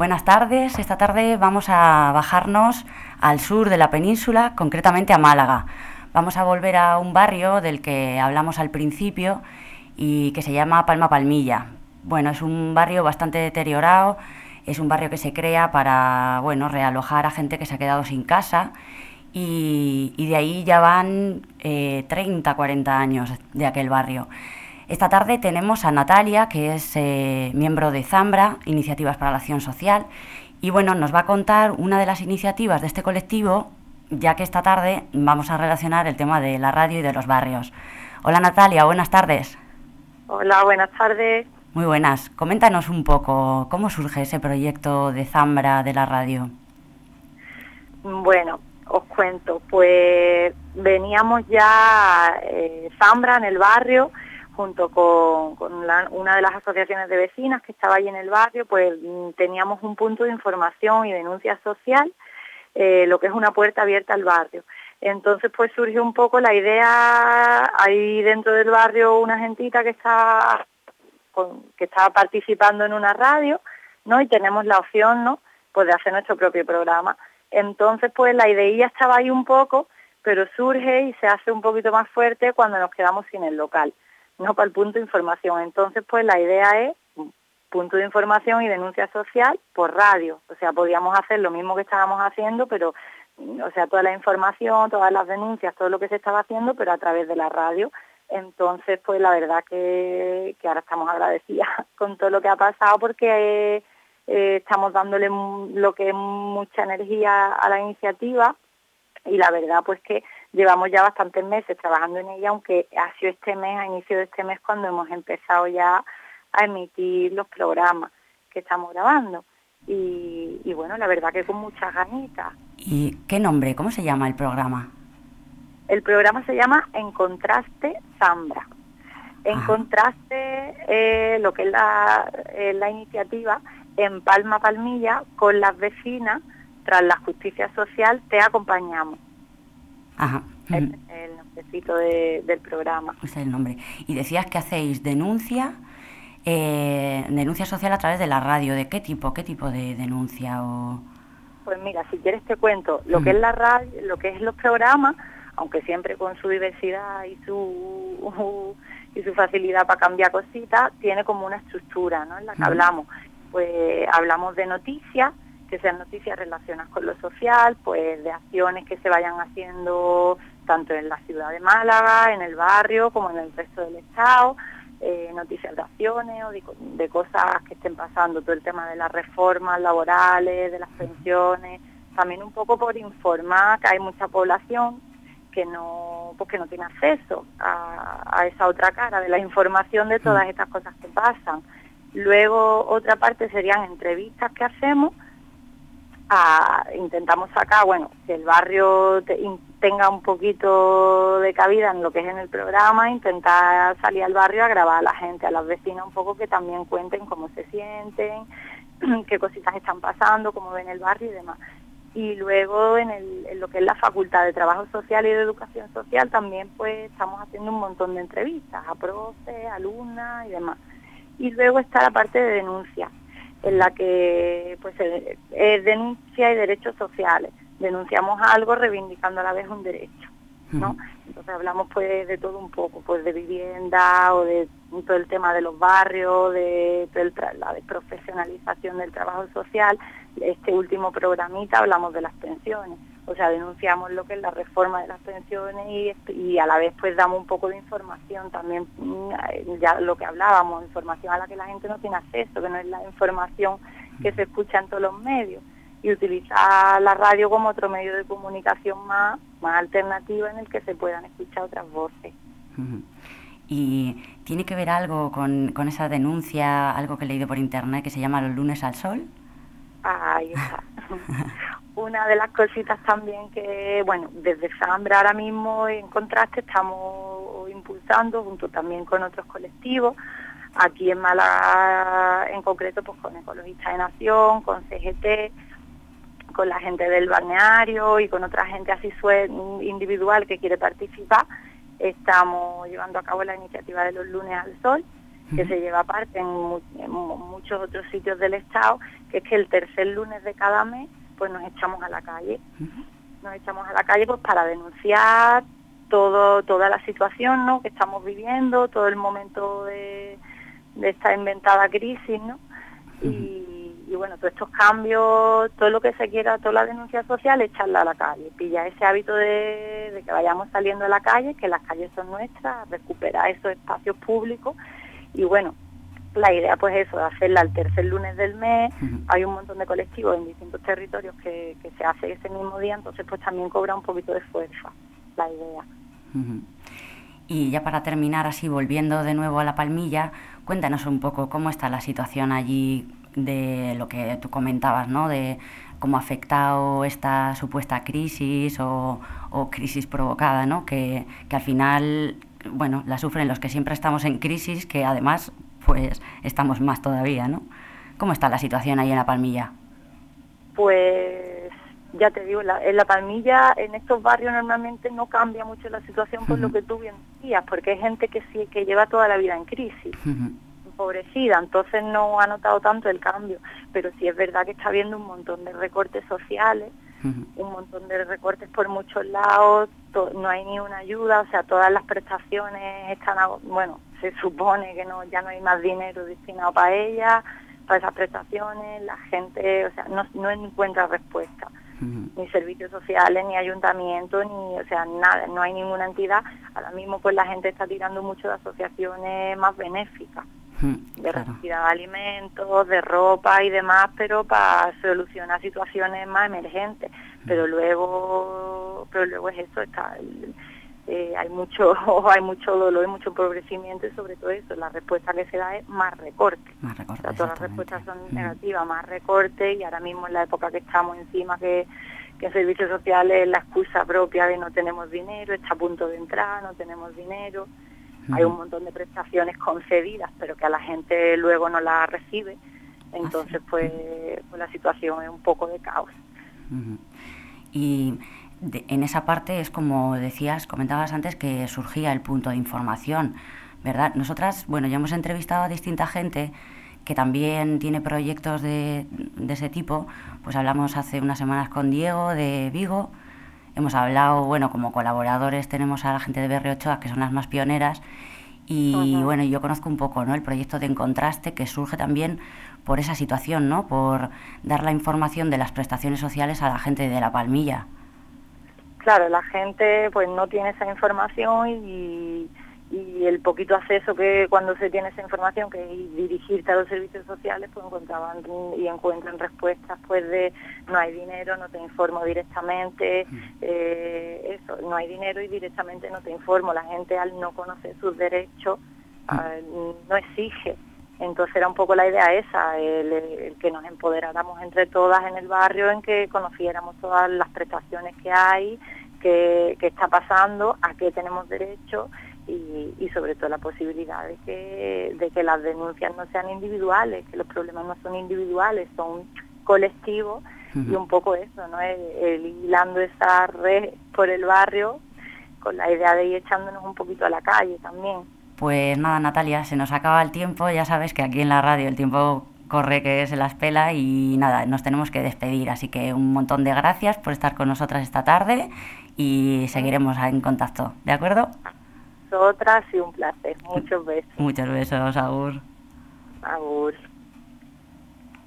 Buenas tardes. Esta tarde vamos a bajarnos al sur de la península, concretamente a Málaga. Vamos a volver a un barrio del que hablamos al principio y que se llama Palma Palmilla. Bueno, es un barrio bastante deteriorado, es un barrio que se crea para, bueno, realojar a gente que se ha quedado sin casa y, de ahí ya van 30, eh, 40 años de aquel barrio. Esta tarde tenemos a Natalia, que es eh, miembro de Zambra, Iniciativas para la Acción Social, y bueno, nos va a contar una de las iniciativas de este colectivo, ya que esta tarde vamos a relacionar el tema de la radio y de los barrios. Hola Natalia, buenas tardes. Hola, buenas tardes. Muy buenas. Coméntanos un poco cómo surge ese proyecto de Zambra de la radio. Bueno, os cuento, pues veníamos ya eh, Zambra en el barrio junto con, una de las asociaciones de vecinas que estaba ahí en el barrio, pues mm, teníamos un punto de información y denuncia social, eh, lo que es una puerta abierta al barrio. Entonces pues surgió un poco la idea, ahí dentro del barrio una gentita que está que estaba participando en una radio, ¿no? Y tenemos la opción, ¿no? Pues de hacer nuestro propio programa. Entonces pues la idea estaba ahí un poco, pero surge y se hace un poquito más fuerte cuando nos quedamos sin el local no para el punto de información. Entonces, pues la idea es punto de información y denuncia social por radio. O sea, podíamos hacer lo mismo que estábamos haciendo, pero, o sea, toda la información, todas las denuncias, todo lo que se estaba haciendo, pero a través de la radio. Entonces, pues la verdad que, ahora estamos agradecidas con todo lo que ha pasado porque eh, estamos dándole lo que es mucha energía a la iniciativa y la verdad pues que llevamos ya bastantes meses trabajando en ella, aunque ha sido este mes, a inicio de este mes, cuando hemos empezado ya a emitir los programas que estamos grabando. Y, bueno, la verdad que con muchas ganitas. ¿Y qué nombre? ¿Cómo se llama el programa? El programa se llama En Contraste Zambra. En contraste, eh, lo que es la, la iniciativa, en Palma Palmilla, con las vecinas, tras la justicia social, te acompañamos. Ajá. El, el del programa. Ese es el nombre. Y decías que hacéis denuncia, eh, denuncia social a través de la radio. ¿De qué tipo? ¿Qué tipo de denuncia? O... Pues mira, si quieres te cuento. Lo que es la radio, lo que es los programas, aunque siempre con su diversidad y su y su facilidad para cambiar cositas, tiene como una estructura, ¿no? En la que hablamos. Pues hablamos de noticias, que sean noticias relacionadas con lo social, pues de acciones que se vayan haciendo tanto en la ciudad de Málaga, en el barrio, como en el resto del estado, eh, noticias de acciones o de, cosas que estén pasando, todo el tema de las reformas laborales, de las pensiones, también un poco por informar que hay mucha población que no, pues que no tiene acceso a, a esa otra cara de la información de todas estas cosas que pasan. Luego otra parte serían entrevistas que hacemos intentamos sacar, bueno, que el barrio tenga un poquito de cabida en lo que es en el programa, intentar salir al barrio a grabar a la gente, a las vecinas un poco que también cuenten cómo se sienten, qué cositas están pasando, cómo ven el barrio y demás. Y luego en, en lo que es la Facultad de Trabajo Social y de Educación Social también pues estamos haciendo un montón de entrevistas a profes, alumnas y demás. Y luego está la parte de denuncia en la que pues es denuncia y derechos sociales. Denunciamos algo reivindicando a la vez un derecho, ¿no? Entonces hablamos pues de todo un poco, pues de vivienda o de todo el tema de los barrios, de, la profesionalización del trabajo social. Este último programita hablamos de las pensiones o sea, denunciamos lo que es la reforma de las pensiones y, a la vez pues damos un poco de información también, mm, ya lo que hablábamos, información a la que la gente no tiene acceso, que no es la información que se escucha en todos los medios y utilizar la radio como otro medio de comunicación más, más alternativa en el que se puedan escuchar otras voces. ¿Y tiene que ver algo con, con esa denuncia, algo que he leído por internet que se llama Los lunes al sol? Ahí está. una de las cositas también que, bueno, desde Zambra ahora mismo en contraste estamos impulsando junto también con otros colectivos, aquí en Málaga en concreto pues con Ecologistas de Nación, con CGT, con la gente del balneario y con otra gente así individual que quiere participar, estamos llevando a cabo la iniciativa de los lunes al sol, que se lleva parte en, muchos otros sitios del Estado, que es que el tercer lunes de cada mes pues nos echamos a la calle. Nos echamos a la calle pues para denunciar todo toda la situación ¿no? que estamos viviendo, todo el momento de, esta inventada crisis, ¿no? y, bueno, todos estos cambios, todo lo que se quiera, toda la denuncia social, echarla a la calle, pilla ese hábito de, de que vayamos saliendo a la calle, que las calles son nuestras, recuperar esos espacios públicos y bueno, la idea pues eso, de hacerla el tercer lunes del mes, hay un montón de colectivos en distintos territorios que, se hace ese mismo día, entonces pues también cobra un poquito de fuerza la idea. Y ya para terminar así, volviendo de nuevo a la palmilla, cuéntanos un poco cómo está la situación allí de lo que tú comentabas, ¿no? De cómo ha afectado esta supuesta crisis o, crisis provocada, ¿no? Que, que al final bueno, la sufren los que siempre estamos en crisis, que además, pues, estamos más todavía, ¿no? ¿Cómo está la situación ahí en La Palmilla? Pues, ya te digo, en La Palmilla, en estos barrios normalmente no cambia mucho la situación por lo que tú bien decías, porque hay gente que sí, que lleva toda la vida en crisis. empobrecida, entonces no ha notado tanto el cambio, pero sí es verdad que está habiendo un montón de recortes sociales, un montón de recortes por muchos lados, no hay ni una ayuda, o sea, todas las prestaciones están, bueno, se supone que no ya no hay más dinero destinado para ellas, para esas prestaciones, la gente, o sea, no, no encuentra respuesta, ni servicios sociales, ni ayuntamiento, ni, o sea, nada, no hay ninguna entidad. Ahora mismo pues la gente está tirando mucho de asociaciones más benéficas de retirar alimentos, de ropa y demás, pero para solucionar situaciones más emergentes. Pero luego, pero luego es eso, está, eh, hay mucho, hay mucho dolor, mucho empobrecimiento y sobre todo eso, la respuesta que se da es más recorte. todas las respuestas son negativas, más recorte y ahora mismo en la época que estamos encima que que en servicios sociales la excusa propia de no tenemos dinero, está a punto de entrar, no tenemos dinero, hay un montón de prestaciones concedidas, pero que a la gente luego no las recibe. Entonces, pues, pues, la situación es un poco de caos. Y en esa parte es como decías, comentabas antes que surgía el punto de información, ¿verdad? Nosotras, bueno, ya hemos entrevistado a distinta gente que también tiene proyectos de, de ese tipo. Pues hablamos hace unas semanas con Diego de Vigo, hemos hablado, bueno, como colaboradores tenemos a la gente de BR8, que son las más pioneras, y bueno, yo conozco un poco ¿no? el proyecto de Encontraste, que surge también por esa situación, ¿no? por dar la información de las prestaciones sociales a la gente de La Palmilla. Claro, la gente pues no tiene esa información y, y el poquito acceso que cuando se tiene esa información que dirigirte a los servicios sociales pues encontraban y encuentran respuestas pues de no hay dinero no te informo directamente eh, eso no hay dinero y directamente no te informo. La gente al no conocer sus derechos no exige entonces era un poco la idea esa el, que nos empoderáramos entre todas en el barrio en que conociéramos todas las prestaciones que hay qué está pasando a qué tenemos derecho y, sobre todo la posibilidad de que, de que las denuncias no sean individuales, que los problemas no son individuales, son colectivos y un poco eso, ¿no? El, hilando esa red por el barrio con la idea de ir echándonos un poquito a la calle también. Pues nada, Natalia, se nos acaba el tiempo, ya sabes que aquí en la radio el tiempo corre que se las pela y nada, nos tenemos que despedir, así que un montón de gracias por estar con nosotras esta tarde y seguiremos en contacto, ¿de acuerdo? otras y un placer. Muchos besos. Muchos besos, Agur. Agur.